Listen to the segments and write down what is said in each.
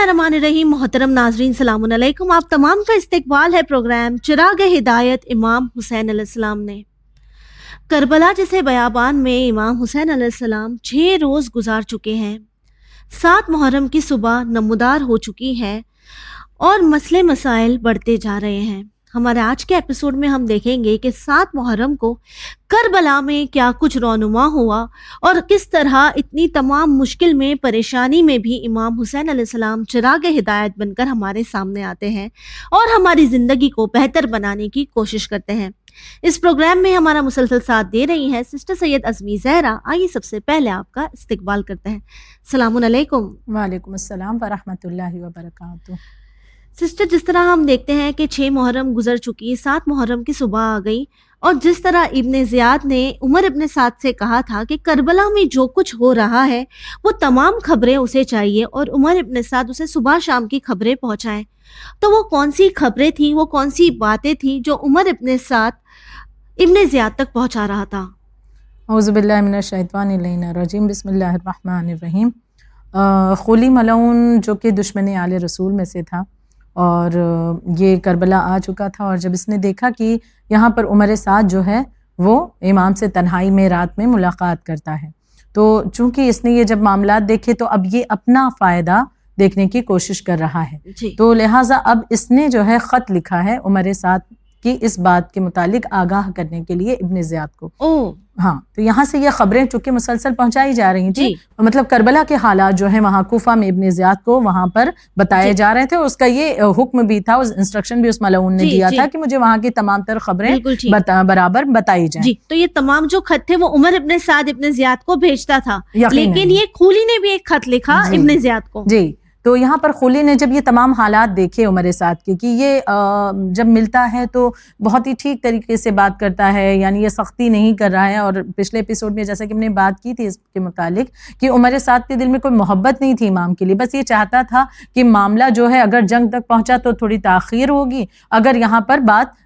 اللہ الرحمن الرحیم، محترم ناظرین، سلام علیکم۔ آپ تمام کا استقبال ہے پروگرام چراغ ہدایت امام حسین علیہ السلام نے۔ کربلا جیسے بیابان میں امام حسین علیہ السلام چھ روز گزار چکے ہیں۔ سات محرم کی صبح نمودار ہو چکی ہے اور مسئلے مسائل بڑھتے جا رہے ہیں۔ ہمارے آج کے ایپیسوڈ میں ہم دیکھیں گے کہ سات محرم کو کربلا میں کیا کچھ رونما ہوا اور کس طرح اتنی تمام مشکل میں، پریشانی میں بھی امام حسین علیہ السلام چراغ ہدایت بن کر ہمارے سامنے آتے ہیں اور ہماری زندگی کو بہتر بنانے کی کوشش کرتے ہیں۔ اس پروگرام میں ہمارا مسلسل ساتھ دے رہی ہیں سسٹر سید ازمی زہرا۔ آئیے سب سے پہلے آپ کا استقبال کرتے ہیں۔ السلام علیکم۔ وعلیکم السلام ورحمۃ اللہ وبرکاتہ۔ سسٹر جس طرح ہم دیکھتے ہیں کہ چھ محرم گزر چکی، سات محرم کی صبح آ گئی، اور جس طرح ابن زیاد نے عمر ابن سعد سے کہا تھا کہ کربلا میں جو کچھ ہو رہا ہے، وہ تمام خبریں اسے چاہیے اور عمر ابن سعد اسے صبح شام کی خبریں پہنچائیں۔ تو وہ کون سی خبریں تھیں؟ وہ کون سی باتیں تھیں جو عمر ابن سعد، ابن زیاد تک پہنچا رہا تھا؟ اعوذ باللہ من الشیطان الرجیم بسم اللہ الرحمن الرحیم۔ خلی ملعون جو کہ دشمن آل رسول میں سے تھا۔ اور یہ کربلا آ چکا تھا اور جب اس نے دیکھا کہ یہاں پر عمر سعد جو ہے وہ امام سے تنہائی میں رات میں ملاقات کرتا ہے تو چونکہ اس نے یہ جب معاملات دیکھے تو اب یہ اپنا فائدہ دیکھنے کی کوشش کر رہا ہے۔ جی۔ تو لہٰذا اب اس نے جو ہے خط لکھا ہے عمر سعد کی اس بات کے متعلق آگاہ کرنے کے لیے ابن زیاد کو۔ ہاں تو یہاں سے یہ خبریں چونکہ مسلسل پہنچائی جا رہی تھیں جی۔ مطلب کربلا کے حالات جو ہیں وہاں کوفہ میں ابن زیاد کو وہاں پر بتائے جی۔ جا رہے تھے اس کا یہ حکم بھی تھا انسٹرکشن بھی اس ملعون نے جی، دیا تھا کہ مجھے وہاں کی تمام تر خبریں برابر بتائی جائیں۔ جی تو یہ تمام جو خط تھے وہ عمر ابن سعد ابن زیاد کو بھیجتا تھا لیکن یہ کھولی نے بھی ایک خط لکھا ابن زیاد کو۔ جی۔ تو یہاں پر خلی نے جب یہ تمام حالات دیکھے عمر سعد کے کہ یہ جب ملتا ہے تو بہت ہی ٹھیک طریقے سے بات کرتا ہے یعنی یہ سختی نہیں کر رہا ہے۔ اور پچھلے ایپیسوڈ میں جیسا کہ ہم نے بات کی تھی اس کے متعلق کہ عمر سعد کے دل میں کوئی محبت نہیں تھی امام کے لیے بس یہ چاہتا تھا کہ معاملہ جو ہے اگر جنگ تک پہنچا تو تھوڑی تاخیر ہوگی۔ اگر یہاں پر بات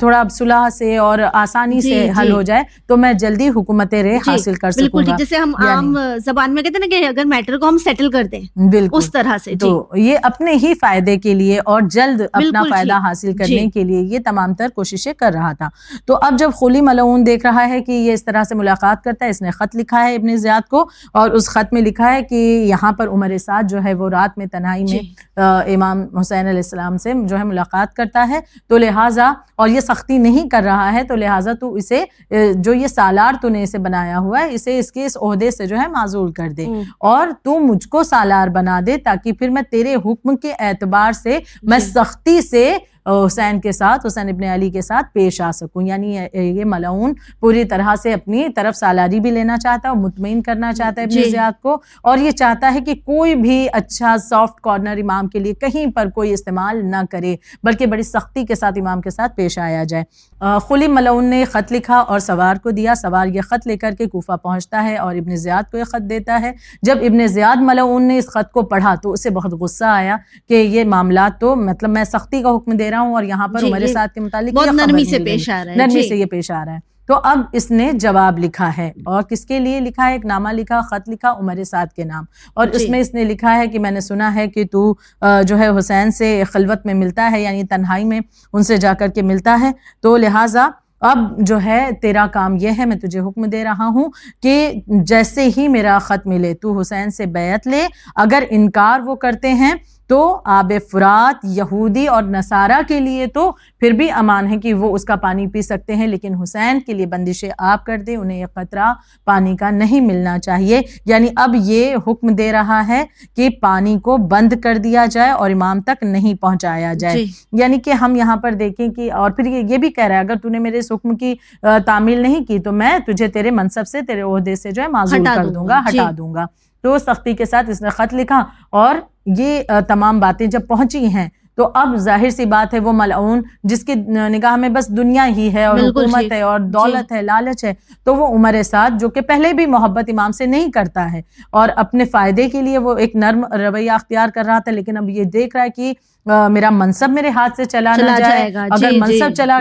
تھوڑا صلح سے اور آسانی سے جی، حل جی۔ ہو جائے تو میں جلدی حکومت رے جی، حاصل کر سکوں گا۔ جیسے ہم یعنی عام زبان میں کہتے ہیں نا کہ اگر میٹر کو ہم سیٹل کر دیں بالکل۔ اس طرح۔ سے تو یہ اپنے ہی فائدے کے لیے اور جلد اپنا فائدہ حاصل کرنے کے لیے یہ تمام تر کوششیں کر رہا تھا۔ تو اب جب خلی ملعون دیکھ رہا ہے کہ یہ اس طرح سے ملاقات کرتا ہے اس نے خط لکھا ہے ابن زیاد کو اور اس خط میں لکھا ہے کہ یہاں پر عمر سعد جو ہے وہ رات میں تنہائی میں امام حسین علیہ السلام سے جو ہے ملاقات کرتا ہے۔ تو لہٰذا اور یہ سختی نہیں کر رہا ہے تو لہٰذا تو اسے جو یہ سالار تو نے اسے بنایا ہوا ہے اسے اس کے اس عہدے سے جو ہے معذول کر دے۔ اور تو مجھ کو سالار بنا دے تاکہ پھر میں تیرے حکم کے اعتبار سے میں جی۔ سختی سے حسین کے ساتھ حسین ابن علی کے ساتھ پیش آ سکوں۔ یعنی یہ ملعون پوری طرح سے اپنی طرف سالاری بھی لینا چاہتا ہے اور مطمئن کرنا چاہتا ہے ابن جی۔ زیاد کو۔ اور یہ چاہتا ہے کہ کوئی بھی اچھا سافٹ کارنر امام کے لیے کہیں پر کوئی استعمال نہ کرے بلکہ بڑی سختی کے ساتھ امام کے ساتھ پیش آیا جائے۔ خلی ملعون نے خط لکھا اور سوار کو دیا۔ سوار یہ خط لے کر کے کوفہ پہنچتا ہے اور ابن زیاد کو یہ خط دیتا ہے۔ جب ابن زیاد ملعون نے اس خط کو پڑھا تو اسے بہت غصہ آیا کہ یہ معاملات تو مطلب میں سختی کا حکم دے رہا ہوں اور یہاں پر عمر سعد کے متعلق نرمی سے پیش آ رہا ہے نرمی جی۔ سے یہ پیش آ رہا ہے۔ تو اب اس نے جواب لکھا ہے اور کس کے لیے لکھا ہے؟ ایک نامہ لکھا خط لکھا عمر سعد کے نام۔ اور اس جی۔ میں اس نے لکھا ہے کہ میں نے سنا ہے کہ تو جو ہے حسین سے خلوت میں ملتا ہے یعنی تنہائی میں ان سے جا کر کے ملتا ہے۔ تو لہٰذا اب جو ہے تیرا کام یہ ہے میں تجھے حکم دے رہا ہوں کہ جیسے ہی میرا خط ملے تو حسین سے بیعت لے۔ اگر انکار وہ کرتے ہیں تو آب فرات یہودی اور نصارہ کے لیے تو پھر بھی امان ہے کہ وہ اس کا پانی پی سکتے ہیں لیکن حسین کے لیے بندشیں آپ کر دیں انہیں یہ قطرہ پانی کا نہیں ملنا چاہیے۔ یعنی اب یہ حکم دے رہا ہے کہ پانی کو بند کر دیا جائے اور امام تک نہیں پہنچایا جائے۔ جی۔ یعنی کہ ہم یہاں پر دیکھیں کہ اور پھر یہ بھی کہہ رہا ہے اگر تو نے میرے اس حکم کی تعمیل نہیں کی تو میں تجھے تیرے منصب سے تیرے عہدے سے جو ہے معذور کر دوں۔ گا ہٹا جی۔ دوں گا۔ تو سختی کے ساتھ اس نے خط لکھا اور یہ تمام باتیں جب پہنچی ہیں تو اب ظاہر سی بات ہے وہ ملعون جس کی نگاہ میں بس دنیا ہی ہے اور حکومت ہے اور دولت ہے لالچ ہے تو وہ عمر ساتھ جو کہ پہلے بھی محبت امام سے نہیں کرتا ہے اور اپنے فائدے کے لیے وہ ایک نرم رویہ اختیار کر رہا تھا لیکن اب یہ دیکھ رہا ہے کہ میرا منصب میرے ہاتھ سے چلا نہ جائے۔ اگر جی، منصب جی، چلا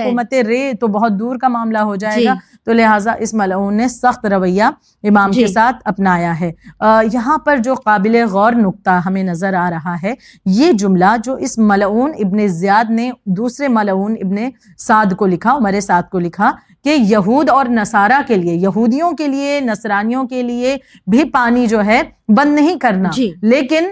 حکومت رے تو بہت دور کا معاملہ ہو جائے گا۔ جی۔ تو لہٰذا اس ملعون نے سخت رویہ امام جی۔ کے ساتھ اپنایا ہے۔ آ، یہاں پر جو قابل غور نقطہ ہمیں نظر آ رہا ہے یہ جملہ جو اس ملعون ابن زیاد نے دوسرے ملعون ابن سعد کو لکھا عمر سعد کو لکھا کہ یہود اور نصارہ کے لیے یہودیوں کے لیے نصرانیوں کے لیے بھی پانی جو ہے بند نہیں کرنا۔ جی۔ لیکن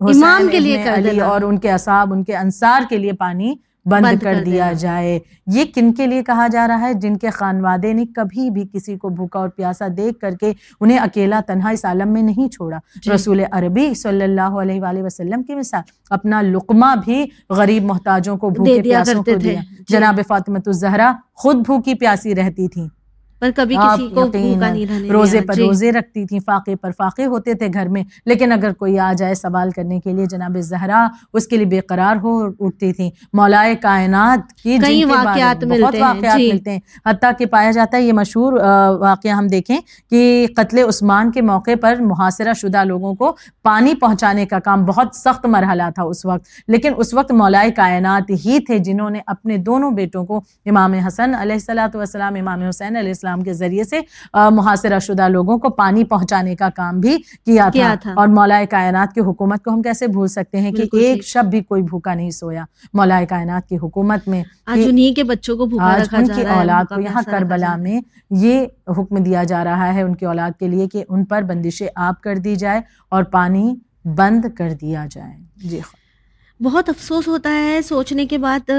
امام کے لیے علی دینا۔ اور ان کے اصحاب ان کے انصار کے لیے پانی بند, کر دیا۔ جائے۔ یہ کن کے لیے کہا جا رہا ہے؟ جن کے خانوادے نے کبھی بھی کسی کو بھوکا اور پیاسا دیکھ کر کے انہیں اکیلا تنہا اس عالم میں نہیں چھوڑا۔ جی۔ رسول عربی صلی اللہ علیہ وآلہ وسلم کی مثال۔ اپنا لقمہ بھی غریب محتاجوں کو بھوکے پیاسوں کو دیا۔ جی۔ جناب فاطمۃ الزہرا خود بھوکی پیاسی رہتی تھیں۔ پر کبھی آپ کسی کو بھوکا نہیں رہنے روزے پر جی۔ روزے رکھتی تھیں فاقے پر فاقے ہوتے تھے گھر میں۔ لیکن اگر کوئی آ جائے سوال کرنے کے لیے جناب زہرا اس کے لیے بے قرار ہو اٹھتی تھیں۔ مولائے کائنات کی کئی واقعات ملتے ہیں، واقعات جی۔ ملتے ہیں۔ حتیٰ کہ پایا جاتا ہے یہ مشہور واقعہ ہم دیکھیں کہ قتل عثمان کے موقع پر محاصرہ شدہ لوگوں کو پانی پہنچانے کا کام بہت سخت مرحلہ تھا اس وقت۔ لیکن اس وقت مولائے کائنات ہی تھے جنہوں نے اپنے دونوں بیٹوں کو امام حسن علیہ السلاۃ والسلام امام حسین علیہ السلام کے ذریعے سے محاصرہ شدہ لوگوں کو پانی پہنچانے کا کام بھی کیا کیا تھا تھا۔ اور مولائے کائنات کی حکومت کو ہم کیسے بھول سکتے ہیں کہ ایک۔ شب بھی کوئی بھوکا نہیں سویا مولائے کائنات کی حکومت میں آج انہی کے بچوں کو بھوکا رکھا جا رہا ہے اولاد کو یہاں کربلا۔ میں یہ حکم دیا جا رہا ہے ان کی اولاد کے لیے کہ ان پر بندش آپ کر دی جائے اور پانی بند کر دیا جائے جی بہت افسوس ہوتا ہے سوچنے کے بعد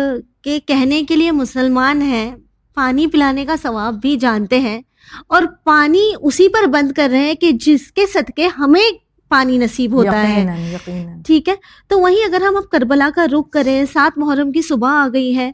کہ کہنے کے لیے مسلمان ہیں پانی پلانے کا ثواب بھی جانتے ہیں اور پانی اسی پر بند کر رہے ہیں کہ جس کے صدقے ہمیں پانی نصیب ہوتا ہے۔ ٹھیک ہے؟ تو وہیں اگر ہم اب کربلا کا رخ کریں سات محرم کی صبح آ گئی ہے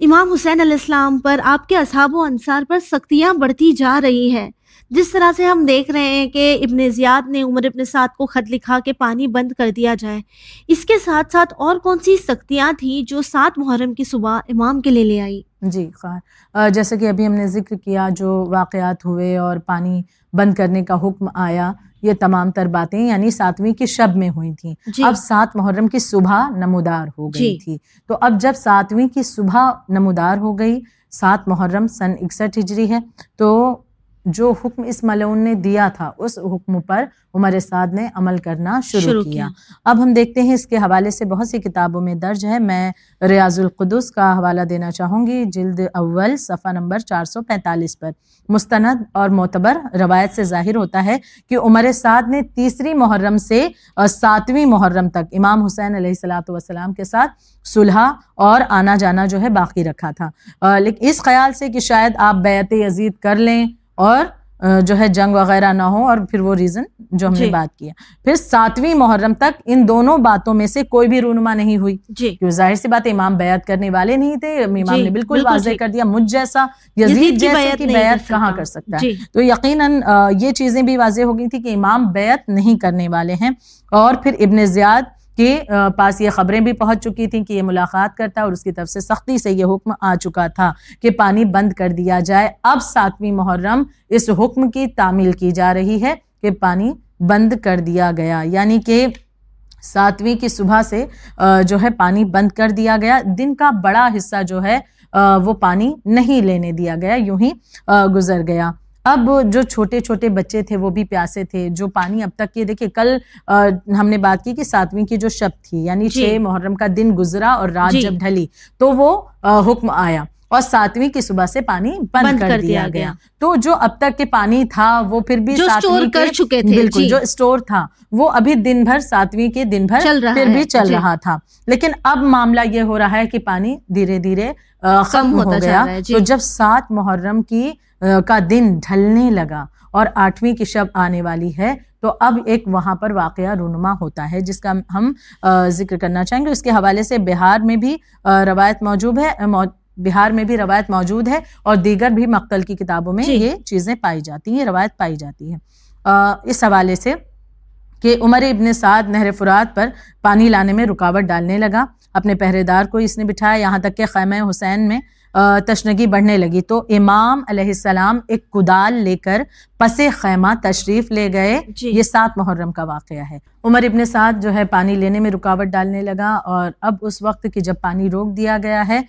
امام حسین علیہ السلام پر آپ کے اصحاب و انصار پر سختیاں بڑھتی جا رہی ہیں۔ جس طرح سے ہم دیکھ رہے ہیں کہ ابن زیاد نے عمر ابن سعد کو خط لکھا کہ پانی بند کر دیا جائے اس کے ساتھ ساتھ اور کون سی سختیاں تھیں جو سات محرم کی صبح امام کے لیے لے آئی؟ جی خیر۔ جیسے کہ ابھی ہم نے ذکر کیا جو واقعات ہوئے اور پانی بند کرنے کا حکم آیا یہ تمام تر باتیں یعنی ساتویں کی شب میں ہوئی تھیں۔ جی۔ اب سات محرم کی صبح نمودار ہو گئی جی۔ تھی۔ تو اب جب ساتویں کی صبح نمودار ہو گئی سات محرم سن اکسٹھ ہجری ہے تو جو حکم اس ملعون نے دیا تھا اس حکم پر عمر سعد نے عمل کرنا شروع, شروع کیا۔ کیا۔ اب ہم دیکھتے ہیں اس کے حوالے سے بہت سی کتابوں میں درج ہے۔ میں ریاض القدس کا حوالہ دینا چاہوں گی۔ جلد اول صفحہ نمبر چار سو پینتالیس پر۔ مستند اور معتبر روایت سے ظاہر ہوتا ہے کہ عمر سعد نے تیسری محرم سے ساتویں محرم تک امام حسین علیہ السلاۃ والسلام کے ساتھ صلح اور آنا جانا جو ہے باقی رکھا تھا۔ لیکن اس خیال سے کہ شاید آپ بیعت یزید کر لیں۔ اور جو ہے جنگ وغیرہ نہ ہو اور پھر وہ ریزن جو ہم نے جی۔ بات کیا پھر ساتویں محرم تک ان دونوں باتوں میں سے کوئی بھی رونما نہیں ہوئی جی کیوں ظاہر سی بات امام بیعت کرنے والے نہیں تھے امام جی، نے بالکل واضح ٹھیک۔ کر دیا مجھ جیسا یزید یزید کی جیسے بیعت کی کہاں۔ کر سکتا ہے جی تو یقیناً یہ چیزیں بھی واضح ہو گئی تھی کہ امام بیعت نہیں کرنے والے ہیں اور پھر ابن زیاد کے پاس یہ خبریں بھی پہنچ چکی تھیں کہ یہ ملاقات کرتا اور اس کی طرف سے سختی سے یہ حکم آ چکا تھا کہ پانی بند کر دیا جائے۔ اب ساتویں محرم اس حکم کی تعمیل کی جا رہی ہے کہ پانی بند کر دیا گیا۔ یعنی کہ ساتویں کی صبح سے جو ہے پانی بند کر دیا گیا۔ دن کا بڑا حصہ جو ہے وہ پانی نہیں لینے دیا گیا، یوں ہی گزر گیا۔ اب جو چھوٹے چھوٹے بچے تھے وہ بھی پیاسے تھے جو پانی اب تک یہ دیکھیے کل ہم نے بات کی کہ ساتویں کی جو شب تھی یعنی جی۔ چھ محرم کا دن گزرا اور رات جی۔ جب ڈھلی تو وہ حکم آیا اور ساتویں کی صبح سے پانی بند, کر, دیا گیا۔ تو جو اب تک کے پانی تھا وہ پھر بھی جو اسٹور کر کے- چکے تھے بالکل جی۔ جو اسٹور تھا وہ ابھی دن بھر ساتویں کے دن بھر چل پھر بھی چل جی۔ رہا تھا۔ لیکن اب معاملہ یہ ہو رہا ہے کہ پانی دھیرے دھیرے ختم ہو گیا۔ جی۔ تو جب سات محرم کی کا دن ڈھلنے لگا اور آٹھویں کی شب آنے والی ہے تو اب ایک وہاں پر واقعہ رونما ہوتا ہے جس کا ہم ذکر کرنا چاہیں گے۔ اس کے حوالے سے بہار میں بھی روایت موجود ہے بہار میں بھی روایت موجود ہے اور دیگر بھی مقتل کی کتابوں میں جی۔ یہ چیزیں پائی جاتی ہیں روایت پائی جاتی ہے اس حوالے سے کہ عمر ابن سعد نہر فرات پر پانی لانے میں رکاوٹ ڈالنے لگا اپنے پہرے دار کو اس نے بٹھایا یہاں تک کہ خیمہ حسین میں تشنگی بڑھنے لگی۔ تو امام علیہ السلام ایک کدال لے کر پس خیمہ تشریف لے گئے۔ جی۔ یہ سات محرم کا واقعہ ہے۔ عمر ابن سعد جو ہے پانی لینے میں رکاوٹ ڈالنے لگا اور اب اس وقت کی جب پانی روک دیا گیا ہے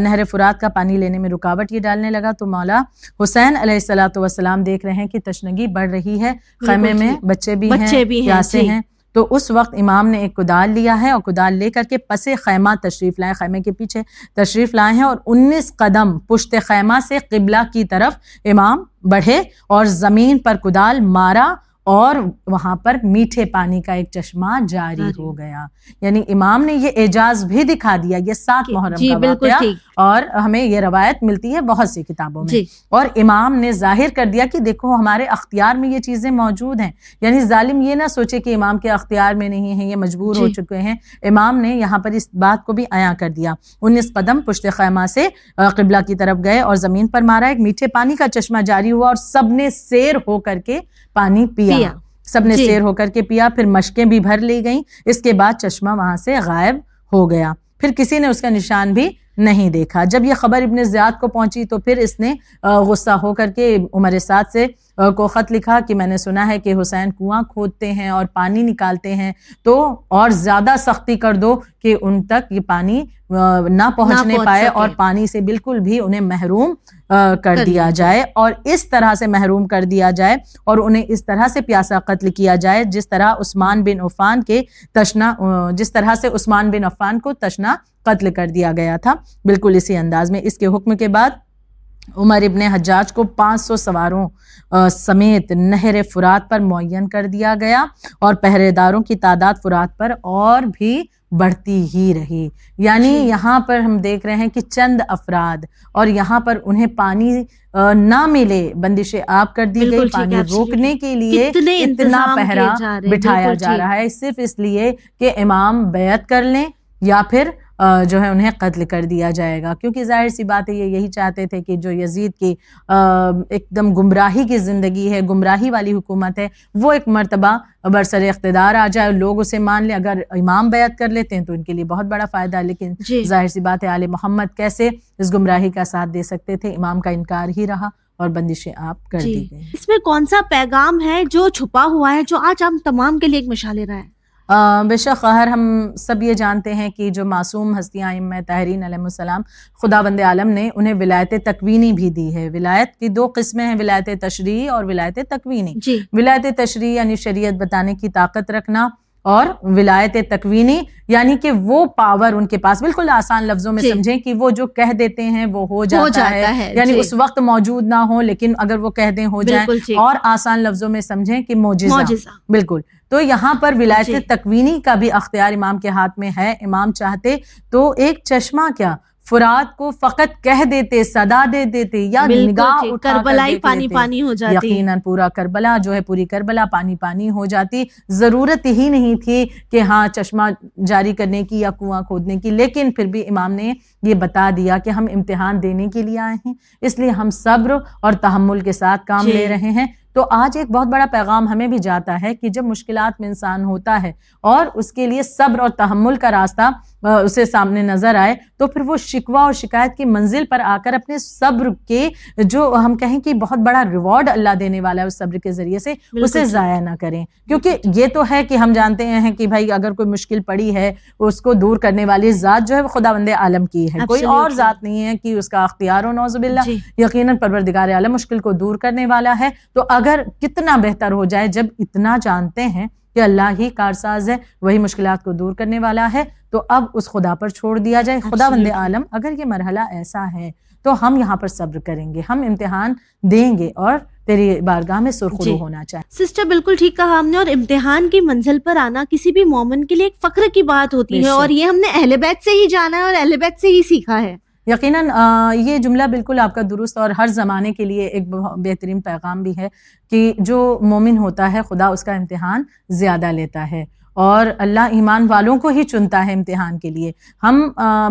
نہر فرات کا پانی لینے میں رکاوٹ یہ ڈالنے لگا۔ تو مولا حسین علیہ السلاۃ والسلام دیکھ رہے ہیں کہ تشنگی بڑھ رہی ہے۔ خیمے میں بچے بھی بچے ہیں بھی پیاسے جی۔ ہیں۔ تو اس وقت امام نے ایک کدال لیا ہے اور کدال لے کر کے پس خیمہ تشریف لائے، خیمے کے پیچھے تشریف لائے ہیں اور انیس قدم پشت خیمہ سے قبلہ کی طرف امام بڑھے اور زمین پر کدال مارا اور وہاں پر میٹھے پانی کا ایک چشمہ جاری۔ ہو گیا۔ یعنی امام نے یہ اعجاز بھی دکھا دیا یہ سات کہ- محرم جی کا واقعہ اور ہمیں یہ روایت ملتی ہے بہت سی کتابوں میں۔ جی۔ اور امام نے ظاہر کر دیا کہ دیکھو ہمارے اختیار میں یہ چیزیں موجود ہیں۔ یعنی ظالم یہ نہ سوچے کہ امام کے اختیار میں نہیں ہیں یہ مجبور ہو جی۔ چکے ہیں۔ امام نے یہاں پر اس بات کو بھی عیاں کر دیا۔ انیس قدم پشت خیمہ سے قبلہ کی طرف گئے اور زمین پر مارا۔ ایک میٹھے پانی کا چشمہ جاری ہوا اور سب نے سیر ہو کر کے پانی پیا۔ پیا۔ سب نے جی۔ سیر ہو کر کے پیا پھر مشقیں بھی بھر لی گئیں اس کے بعد چشمہ وہاں سے غائب ہو گیا پھر کسی نے اس کا نشان بھی نہیں دیکھا جب یہ خبر ابن زیاد کو پہنچی تو پھر اس نے غصہ ہو کر کے عمر سعد سے کو خط لکھا کہ میں نے سنا ہے کہ حسین کنواں کھودتے ہیں اور پانی نکالتے ہیں تو اور زیادہ سختی کر دو کہ ان تک یہ پانی نہ پہنچنے پہنچ پائے۔ اور پانی سے بالکل بھی انہیں محروم کر دیا جائے۔ اور اس طرح سے محروم کر دیا جائے اور انہیں اس طرح سے پیاسا قتل کیا جائے جس طرح عثمان بن عفان کے تشنا جس طرح سے عثمان بن عفان کو تشنا قتل کر دیا گیا تھا۔ بالکل اسی انداز میں اس کے حکم کے بعد عمر ابن حجاج کو پانچ سو سواروں سمیت نہر فرات پر معین کر دیا گیا اور پہرے داروں کی تعداد فرات پر اور بھی بڑھتی ہی رہی یعنی جی۔ یہاں پر ہم دیکھ رہے ہیں کہ چند افراد اور یہاں پر انہیں پانی نہ ملے بندش آپ کر دی گئی پانی absolutely۔ روکنے کے لیے اتنا پہرا بٹھایا جا۔ رہا ہے صرف اس لیے کہ امام بیعت کر لیں یا پھر جو ہے انہیں قتل کر دیا جائے گا۔ کیونکہ ظاہر سی بات ہے یہ یہی چاہتے تھے کہ جو یزید کی ایک دم گمراہی کی زندگی ہے گمراہی والی حکومت ہے وہ ایک مرتبہ برسر اقتدار آ جائے لوگ اسے مان لیں۔ اگر امام بیعت کر لیتے ہیں تو ان کے لیے بہت بڑا فائدہ ہے لیکن جی۔ ظاہر سی بات ہے آل محمد کیسے اس گمراہی کا ساتھ دے سکتے تھے؟ امام کا انکار ہی رہا اور بندشیں آپ کر جی۔ دی گئی اس میں کون سا پیغام ہے جو چھپا ہوا ہے جو آج ہم تمام کے لیے ایک مشال رہا ہے بے شک قہر ہم سب یہ جانتے ہیں کہ جو معصوم ہستیاں ام طاہرین علیہ السلام خدا بند عالم نے انہیں ولایت تکوینی بھی دی ہے۔ ولایت کی دو قسمیں ہیں ولایت تشریعی اور ولایت تکوینی۔ جی۔ ولایت تشریح یعنی شریعت بتانے کی طاقت رکھنا۔ اور ولایت تکوینی یعنی کہ وہ پاور ان کے پاس بالکل آسان لفظوں میں جی۔ سمجھیں کہ وہ جو کہہ دیتے ہیں وہ ہو جاتا, جاتا ہے، یعنی جی۔ اس وقت موجود نہ ہو لیکن اگر وہ کہہ دیں ہو جائیں۔ ٹھیک اور آسان لفظوں میں سمجھیں کہ معجزہ۔ بالکل۔ تو یہاں پر ولایت جی۔ تکوینی کا بھی اختیار امام کے ہاتھ میں ہے۔ امام چاہتے تو ایک چشمہ کیا؟ فرات کو فقط کہہ دیتے صدا دے دیتے یا بالکل نگاہ اٹھا کر کربلائی دیکھ پانی۔ پانی ہو جاتی یقیناً پورا کربلا جو ہے پوری کربلا پانی پانی ہو جاتی ضرورت ہی نہیں تھی کہ ہاں چشمہ جاری کرنے کی یا کنواں کھودنے کی لیکن پھر بھی امام نے یہ بتا دیا کہ ہم امتحان دینے کے لیے آئے ہیں اس لیے ہم صبر اور تحمل کے ساتھ کام جی۔ لے رہے ہیں تو آج ایک بہت بڑا پیغام ہمیں بھی جاتا ہے کہ جب مشکلات میں انسان ہوتا ہے اور اس کے لیے صبر اور تحمل کا راستہ اسے سامنے نظر آئے تو پھر وہ شکوہ اور شکایت کی منزل پر آ کر اپنے صبر کے جو ہم کہیں کہ بہت بڑا ریوارڈ اللہ دینے والا ہے اس صبر کے ذریعے سے اسے۔ ضائع نہ کریں۔ کیونکہ یہ تو ہے کہ ہم جانتے ہیں کہ بھائی اگر کوئی مشکل پڑی ہے اس کو دور کرنے والی ذات جو ہے وہ خدا بند عالم کی ہے۔ کوئی اور. ذات نہیں ہے کہ اس کا اختیار ہو نوز باللہ۔ جی۔ یقیناً پروردگار عالم مشکل کو دور کرنے والا ہے۔ تو اگر کتنا بہتر ہو جائے جب اتنا جانتے ہیں کہ اللہ ہی کارساز ہے وہی مشکلات کو دور کرنے والا ہے تو اب اس خدا پر چھوڑ دیا جائے خدا بند. عالم اگر یہ مرحلہ ایسا ہے تو ہم یہاں پر صبر کریں گے ہم امتحان دیں گے اور تیری بارگاہ میں سرخرو جی۔ ہونا چاہیے سسٹر بالکل ٹھیک کہا ہم نے اور امتحان کی منزل پر آنا کسی بھی مومن کے لیے ایک فخر کی بات ہوتی ہے اور۔ یہ ہم نے اہل بیت سے ہی جانا ہے اور اہل بیت سے ہی سیکھا ہے یقیناً یہ جملہ بالکل آپ کا درست اور ہر زمانے کے لیے ایک بہت بہترین پیغام بھی ہے کہ جو مومن ہوتا ہے خدا اس کا امتحان زیادہ لیتا ہے اور اللہ ایمان والوں کو ہی چنتا ہے امتحان کے لیے ہم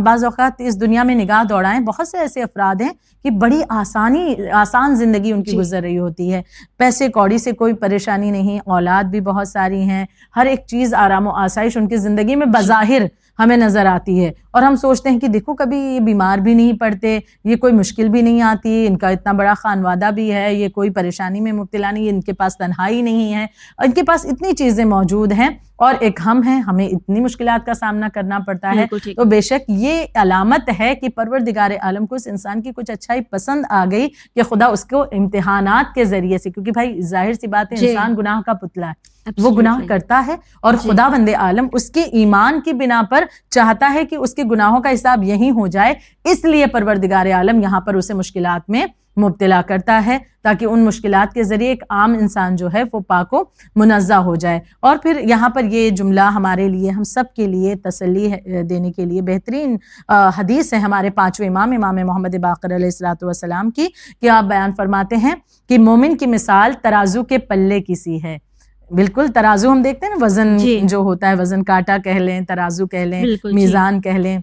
بعض اوقات اس دنیا میں نگاہ دوڑائیں بہت سے ایسے افراد ہیں کہ بڑی آسانی آسان زندگی ان کی جی۔ گزر رہی ہوتی ہے پیسے کوڑی سے کوئی پریشانی نہیں اولاد بھی بہت ساری ہیں ہر ایک چیز آرام و آسائش ان کی زندگی میں بظاہر ہمیں نظر آتی ہے اور ہم سوچتے ہیں کہ دیکھو کبھی یہ بیمار بھی نہیں پڑتے یہ کوئی مشکل بھی نہیں آتی ان کا اتنا بڑا خانوادہ بھی ہے یہ کوئی پریشانی میں مبتلا نہیں ان کے پاس تنہائی نہیں ہے ان کے پاس اتنی چیزیں موجود ہیں اور ایک ہم ہیں ہمیں اتنی مشکلات کا سامنا کرنا پڑتا ہے۔ تو بے شک یہ علامت ہے کہ پروردگار عالم کو اس انسان کی کچھ اچھائی پسند آ گئی کہ خدا اس کو امتحانات کے ذریعے سے کیونکہ بھائی ظاہر سی بات ہے جی۔ انسان گناہ کا پتلا ہے۔ وہ گناہ کرتا ہے اور جی۔ خدا بند عالم اس کے ایمان کی بنا پر چاہتا ہے کہ اس کے گناہوں کا حساب یہی ہو جائے۔ اس لیے پروردگار عالم یہاں پر اسے مشکلات میں مبتلا کرتا ہے تاکہ ان مشکلات کے ذریعے ایک عام انسان جو ہے وہ پاک و منزہ ہو جائے۔ اور پھر یہاں پر یہ جملہ ہمارے لیے ہم سب کے لیے تسلی دینے کے لیے بہترین حدیث ہے ہمارے پانچویں امام امام محمد باقر علیہ السلاۃ والسلام کی۔ کہ آپ بیان فرماتے ہیں کہ مومن کی مثال ترازو کے پلے کی سی ہے۔ بالکل ترازو ہم دیکھتے ہیں نا وزن جی۔ جو ہوتا ہے وزن کاٹا کہہ لیں ترازو کہہ لیں جی۔ میزان کہہ لیں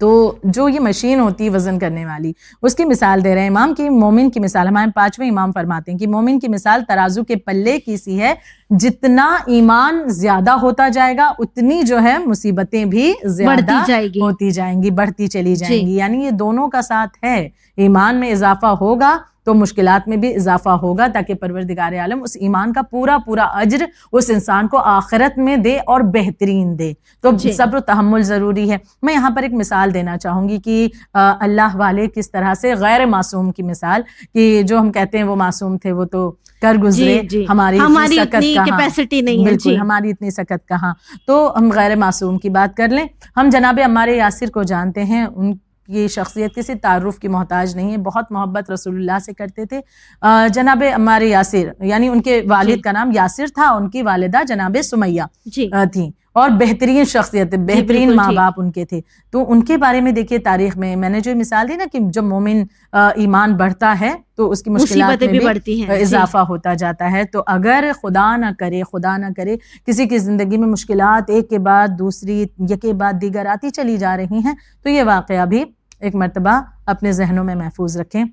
تو جو یہ مشین ہوتی ہے وزن کرنے والی اس کی مثال دے رہے ہیں امام کی مومن کی مثال ہمارے پانچویں امام فرماتے ہیں کہ مومن کی مثال ترازو کے پلے کی سی ہے جتنا ایمان زیادہ ہوتا جائے گا اتنی جو ہے مصیبتیں بھی زیادہ ہوتی جائیں گی بڑھتی چلی جائیں جی۔ گی۔ یعنی یہ دونوں کا ساتھ ہے۔ ایمان میں اضافہ ہوگا تو مشکلات میں بھی اضافہ ہوگا تاکہ پروردگار عالم اس ایمان کا پورا پورا اجر اس انسان کو آخرت میں دے اور بہترین دے۔ تو جی۔ صبر و تحمل ضروری ہے۔ میں یہاں پر ایک مثال دینا چاہوں گی کہ اللہ والے کس طرح سے غیر معصوم کی مثال کہ جو ہم کہتے ہیں وہ معصوم تھے وہ تو کر گزرے جی، جی۔ ہماری بالکل ہماری اتنی سکت کہاں تو ہم غیر معصوم کی بات کر لیں ہم جناب ہمارے یاسر کو جانتے ہیں ان یہ شخصیت کسی تعارف کی محتاج نہیں ہے بہت محبت رسول اللہ سے کرتے تھے جناب عمار یاسر یعنی ان کے والد جی۔ کا نام یاسر تھا ان کی والدہ جناب سمیہ جی۔ تھی اور بہترین شخصیت جی، بہترین ماں باپ ان کے تھے۔ تو ان کے بارے میں دیکھیے تاریخ میں میں نے جو مثال دی نا کہ جب مومن ایمان بڑھتا ہے تو اس کی مشکلات میں بھی اضافہ ہوتا جاتا ہے۔ تو اگر خدا نہ کرے خدا نہ کرے کسی کی زندگی میں مشکلات ایک کے بعد دوسری یکے بعد دیگر آتی چلی جا رہی ہیں تو یہ واقعہ بھی ایک مرتبہ اپنے ذہنوں میں محفوظ رکھیں۔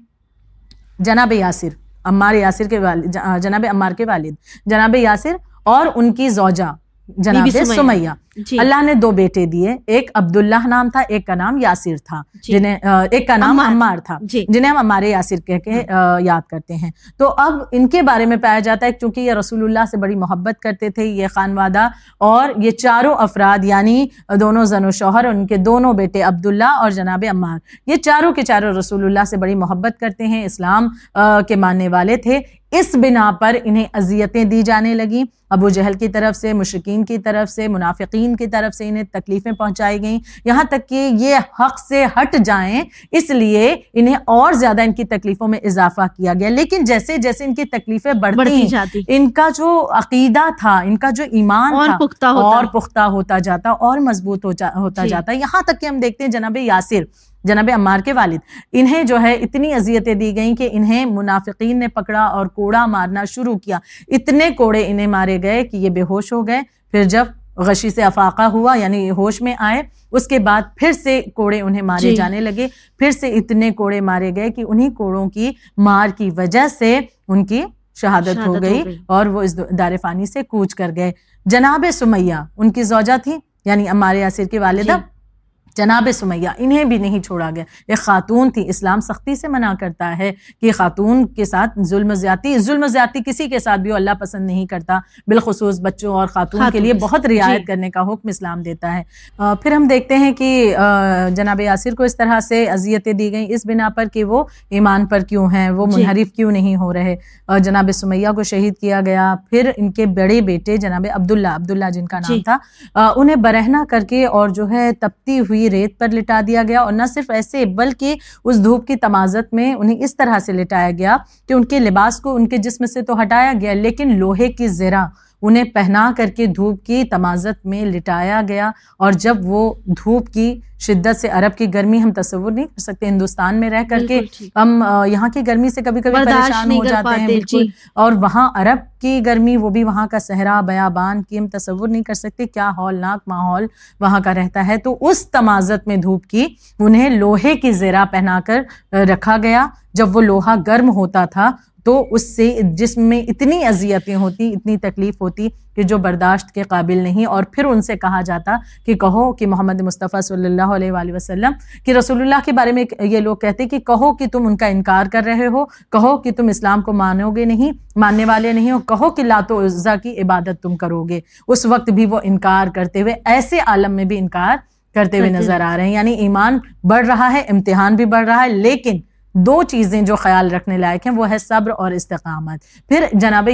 جناب یاسر عمار یاسر کے والد جناب عمار کے والد جناب یاسر اور ان کی زوجہ جناب سمیہ جی۔ اللہ نے دو بیٹے دیے ایک عبداللہ نام تھا ایک کا نام یاسر تھا جی۔ جنہیں ایک کا نام عمار تھا جی۔ جنہیں ہم ہمارے یاسر کہہ کے یاد کرتے ہیں تو اب ان کے بارے میں پایا جاتا ہے کیونکہ یہ رسول اللہ سے بڑی محبت کرتے تھے یہ خانوادہ اور یہ چاروں افراد یعنی دونوں زن و شوہر ان کے دونوں بیٹے عبداللہ اور جناب عمار یہ چاروں کے چاروں رسول اللہ سے بڑی محبت کرتے ہیں اسلام کے ماننے والے تھے اس بنا پر انہیں اذیتیں دی جانے لگیں ابو جہل کی طرف سے مشرقین کی طرف سے منافقین کی طرف سے انہیں تکلیفیں پہنچائی گئیں۔ یہاں تک کہ یہ حق سے ہٹ جائیں اس لیے انہیں اور زیادہ ان کی تکلیفوں میں اضافہ کیا گیا۔ لیکن جیسے جیسے ان کی تکلیفیں بڑھتی جاتی۔ ان کا جو عقیدہ تھا ان کا جو ایمان اور پختہ اور پختہ ہوتا جاتا اور مضبوط ہوتا جی۔ جاتا۔ یہاں تک کہ ہم دیکھتے ہیں جناب یاسر جناب عمار کے والد انہیں جو ہے اتنی اذیتیں دی گئیں کہ انہیں منافقین نے پکڑا اور کوڑا مارنا شروع کیا۔ اتنے کوڑے انہیں مارے گئے کہ یہ بے ہوش ہو گئے۔ پھر جب غشی سے افاقہ ہوا یعنی ہوش میں آئے اس کے بعد پھر سے کوڑے انہیں مارے جی۔ جانے لگے۔ پھر سے اتنے کوڑے مارے گئے کہ انہیں کوڑوں کی مار کی وجہ سے ان کی شہادت ہو گئی اور وہ اس دار فانی سے کوچ کر گئے۔ جناب سمیہ ان کی زوجہ تھی؟ یعنی امار یاسر کی والدہ؟ جی۔ جناب سمیہ انہیں بھی نہیں چھوڑا گیا۔ ایک خاتون تھی اسلام سختی سے منع کرتا ہے کہ خاتون کے ساتھ ظلم زیادتی ظلم زیادتی کسی کے ساتھ بھی اللہ پسند نہیں کرتا۔ بالخصوص بچوں اور خاتون کے لیے بہت رعایت جی۔ کرنے کا حکم اسلام دیتا ہے۔ پھر ہم دیکھتے ہیں کہ جناب یاسر کو اس طرح سے اذیتیں دی گئیں۔ اس بنا پر کہ وہ ایمان پر کیوں ہیں؟ وہ جی۔ منحرف کیوں نہیں ہو رہے؟ جناب سمیہ کو شہید کیا گیا۔ پھر ان کے بڑے بیٹے جناب عبداللہ عبداللہ جن کا نام جی۔ تھا انہیں برہنا کر کے اور جو ہے تپتی ہوئی ریت پر لٹا دیا گیا اور نہ صرف ایسے بلکہ اس دھوپ کی تمازت میں انہیں اس طرح سے لٹایا گیا کہ ان کے لباس کو ان کے جسم سے تو ہٹایا گیا لیکن لوہے کی زرہ انہیں پہنا کر کے دھوپ کی تمازت میں لٹایا گیا اور جب وہ دھوپ کی شدت سے عرب کی گرمی ہم تصور نہیں کر سکتے ہندوستان میں رہ کر کے ہم یہاں کی گرمی سے کبھی کبھی پریشان ہو جاتے ہیں بالکل جی۔ اور وہاں عرب کی گرمی وہ بھی وہاں کا صحرا بیابان کی ہم تصور نہیں کر سکتے کیا ہولناک ماحول وہاں کا رہتا ہے۔ تو اس تمازت میں دھوپ کی انہیں لوہے کی زیرہ پہنا کر رکھا گیا۔ جب وہ لوہا گرم ہوتا تھا تو اس سے جسم میں اتنی اذیتیں ہوتی اتنی تکلیف ہوتی کہ جو برداشت کے قابل نہیں اور پھر ان سے کہا جاتا کہ کہو کہ محمد مصطفیٰ صلی اللہ علیہ وآلہ وسلم کہ رسول اللہ کے بارے میں یہ لوگ کہتے کہ کہو کہ تم ان کا انکار کر رہے ہو کہو کہ تم اسلام کو مانو گے نہیں ماننے والے نہیں ہو کہو کہ لات و عزا کی عبادت تم کرو گے۔ اس وقت بھی وہ انکار کرتے ہوئے ایسے عالم میں بھی انکار کرتے ہوئے نظر آ رہے ہیں۔ یعنی ایمان بڑھ رہا ہے امتحان بھی بڑھ رہا ہے لیکن دو چیزیں جو خیال رکھنے لائق ہیں وہ ہے صبر اور استقامت۔ پھر جناب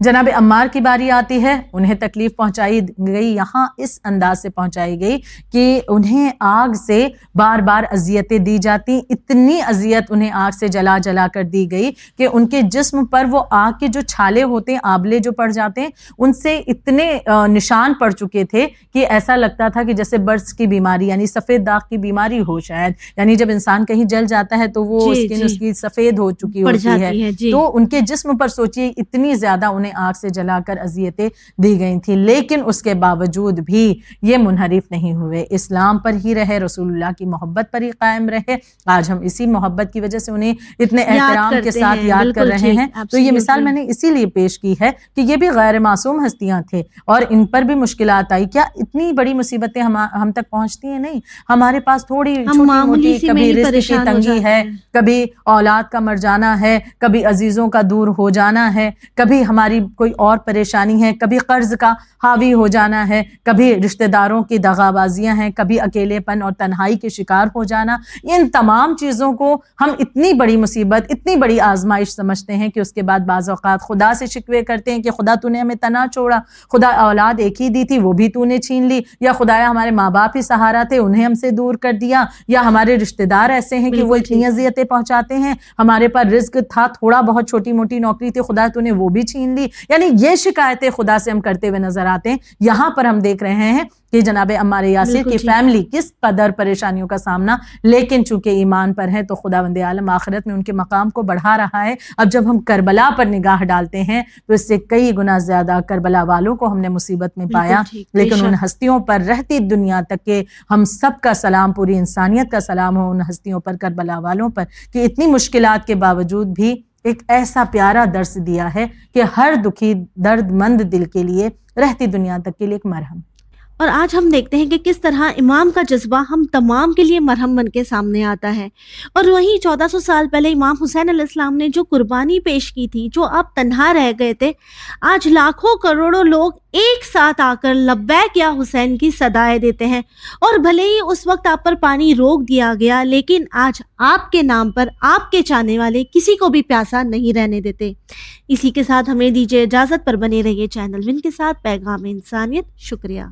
جناب عمار کی باری آتی ہے انہیں تکلیف پہنچائی گئی یہاں اس انداز سے پہنچائی گئی کہ انہیں آگ سے بار بار اذیتیں دی جاتی اتنی اذیت انہیں آگ سے جلا جلا کر دی گئی کہ ان کے جسم پر وہ آگ کے جو چھالے ہوتے ہیں آبلے جو پڑ جاتے ہیں ان سے اتنے نشان پڑ چکے تھے کہ ایسا لگتا تھا کہ جیسے برس کی بیماری یعنی سفید داغ کی بیماری ہو شاید یعنی جب انسان کہیں جل جاتا ہے تو وہ جی، اسکن جی۔ اس کی سفید ہو چکی ہوتی ہے جی۔ تو ان کے جسم پر سوچیے اتنی زیادہ انہیں آگ سے جلا کر اذیتیں دی گئی تھیں لیکن اس کے باوجود بھی یہ منحرف نہیں ہوئے۔ اسلام پر ہی رہے رسول اللہ کی محبت پر ہی قائم رہے۔ آج ہم اسی محبت کی وجہ سے انہیں اتنے احترام کے ساتھ یاد کر رہے ہیں۔ تو یہ مثال میں نے اسی لیے پیش کی ہے کہ یہ بھی غیر معصوم ہستیاں تھے۔ اور ان پر بھی مشکلات آئی۔ کیا اتنی بڑی مصیبتیں ہم تک پہنچتی ہیں؟ نہیں۔ ہمارے پاس تھوڑی چھوٹی موٹی کبھی رزق کی تنگی ہے کبھی اولاد کا مر جانا ہے کبھی عزیزوں کا دور ہو جانا ہے کبھی ہماری کوئی اور پریشانی ہے کبھی قرض کا حاوی ہو جانا ہے کبھی رشتہ داروں کی دغا بازیاں ہیں کبھی اکیلے پن اور تنہائی کے شکار ہو جانا۔ ان تمام چیزوں کو ہم اتنی بڑی مصیبت اتنی بڑی آزمائش سمجھتے ہیں کہ اس کے بعد بعض اوقات خدا سے شکوے کرتے ہیں کہ خدا تو نے ہمیں تنا چھوڑا خدا اولاد ایک ہی دی تھی وہ بھی تو نے چھین لی۔ یا خدایا ہمارے ماں باپ ہی سہارا تھے انہیں ہم سے دور کر دیا۔ یا ہمارے رشتہ دار ایسے ہیں کہ وہ اتنی اذیتیں پہنچاتے ہیں۔ ہمارے پاس رزق تھا تھوڑا بہت چھوٹی موٹی نوکری تھی خدا تو نے وہ بھی چھین لی۔ یعنی یہ شکایتیں خدا سے ہم کرتے ہوئے نظر آتے ہیں۔ یہاں پر ہم دیکھ رہے ہیں کہ جناب عمار یاسر کی فیملی کس قدر پریشانیوں کا سامنا لیکن چونکہ ایمان پر ہے تو خدا وند عالم آخرت میں ان کے مقام کو بڑھا رہا ہے۔ اب جب ہم کربلا پر نگاہ ڈالتے ہیں تو اس سے کئی گنا زیادہ کربلا والوں کو ہم نے مصیبت میں پایا۔ لیکن ان ہستیوں پر رہتی دنیا تک کہ ہم سب کا سلام پوری انسانیت کا سلام ہو ان ہستیوں پر کربلا والوں پر کہ اتنی مشکلات کے باوجود بھی ایک ایسا پیارا درس دیا ہے کہ ہر دکھی درد مند دل کے لیے رہتی دنیا تک کے لیے ایک مرہم۔ اور آج ہم دیکھتے ہیں کہ کس طرح امام کا جذبہ ہم تمام کے لیے مرہم بن کے سامنے آتا ہے۔ اور وہیں چودہ سو سال پہلے امام حسین علیہ السلام نے جو قربانی پیش کی تھی، جو اب تنہا رہ گئے تھے، آج لاکھوں کروڑوں لوگ ایک ساتھ آ کر لبیک یا حسین کی سدائے دیتے ہیں۔ اور بھلے ہی اس وقت آپ پر پانی روک دیا گیا، لیکن آج آپ کے نام پر، آپ کے چاہنے والے کسی کو بھی پیاسا نہیں رہنے دیتے۔ اسی کے ساتھ ہمیں دیجیے اجازت پر بنے رہیے چینل ون کے ساتھ پیغام انسانیت۔ شکریہ۔